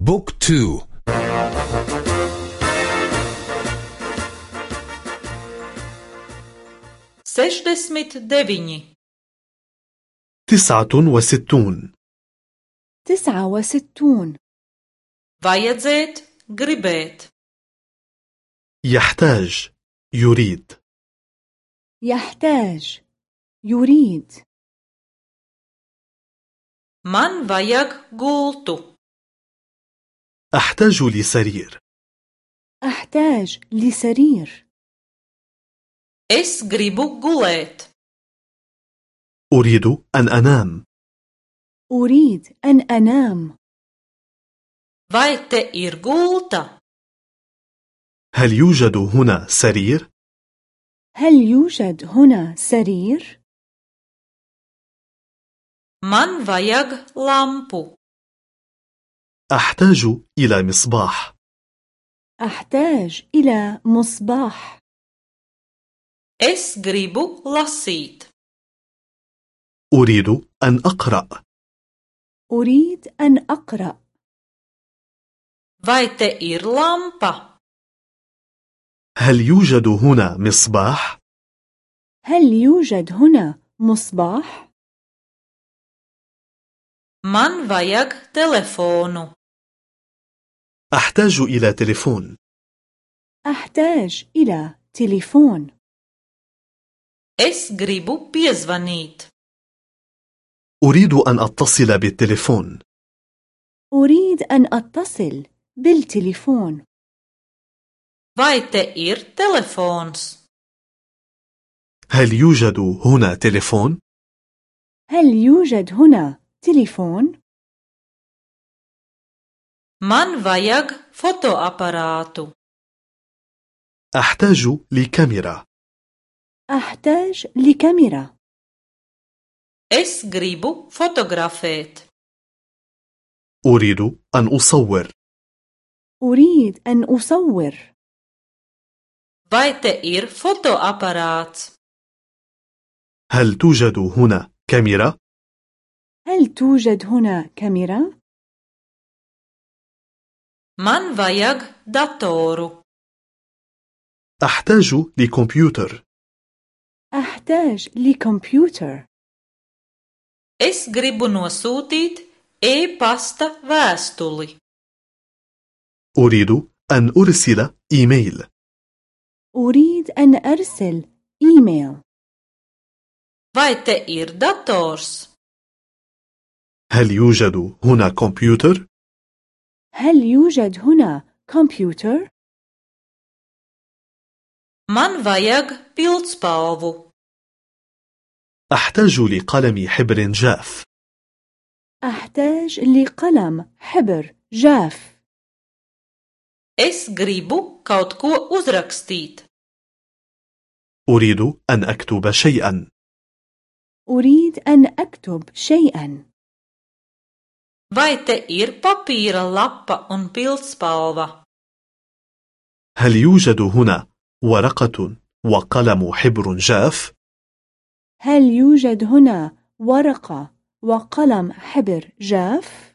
book two. سešدesmit deviņi. تسعة وستون تسعة وستون vajadzēt gribēt. يحتاج يريد يحتاج يريد man vajag gultu. أحتاج لسرير. أحتاج لسرير. es gribu gulēt أريد أن أنام. أريد أن أنام. Vai te ir gulta. هل يوجد هنا سرير؟ هل يوجد هنا سرير؟ man vajag lampu. أحتاج إلى مصباح. أحتاج إلى مصباح. es gribu lasīt أريد أن أقرأ. أريد أن أقرأ. Vai te ir lampa. هل يوجد هنا مصباح؟ هل يوجد هنا مصباح؟ man vajag telefonu. أحتاج إلى تليفون. أحتاج إلى تليفون. es gribu piezvanīt أريد أن أتصل بالتليفون. أريد أن أتصل بالتليفون. Vai te ir telefons. هل يوجد هنا تليفون؟ هل يوجد هنا تليفون؟ Man vajag fotoaparātu. أحتاج لكاميرا. أحتاج لكاميرا. Es gribu fotografēt. أريد أن أصور. أريد أن أصور. Vai te ir fotoaparāts? هل توجد هنا كاميرا؟ هل توجد هنا كاميرا؟ Man vajag datoru. أحتاج لكمبيوتر. أحتاج لكمبيوتر. Es gribu nosūtīt e-pasta vēstuli. أريد أن أرسل إيميل. أريد أن أرسل إيميل. Vai te ir dators? هل يوجد هنا كمبيوتر؟ هل يوجد هنا كمبيوتر؟ man vajag pildspalvu أحتاج لقلم حبر جاف. أحتاج لقلم حبر جاف. es gribu kaut ko uzrakstīt أريد أن أكتب شيئا. أريد أن أكتب شيئا. Vai te ir papīra lapa un pildspalva هل يوجد هنا ورقة وقلم حبر جاف؟ هل يوجد هنا ورقة وقلم حبر جاف؟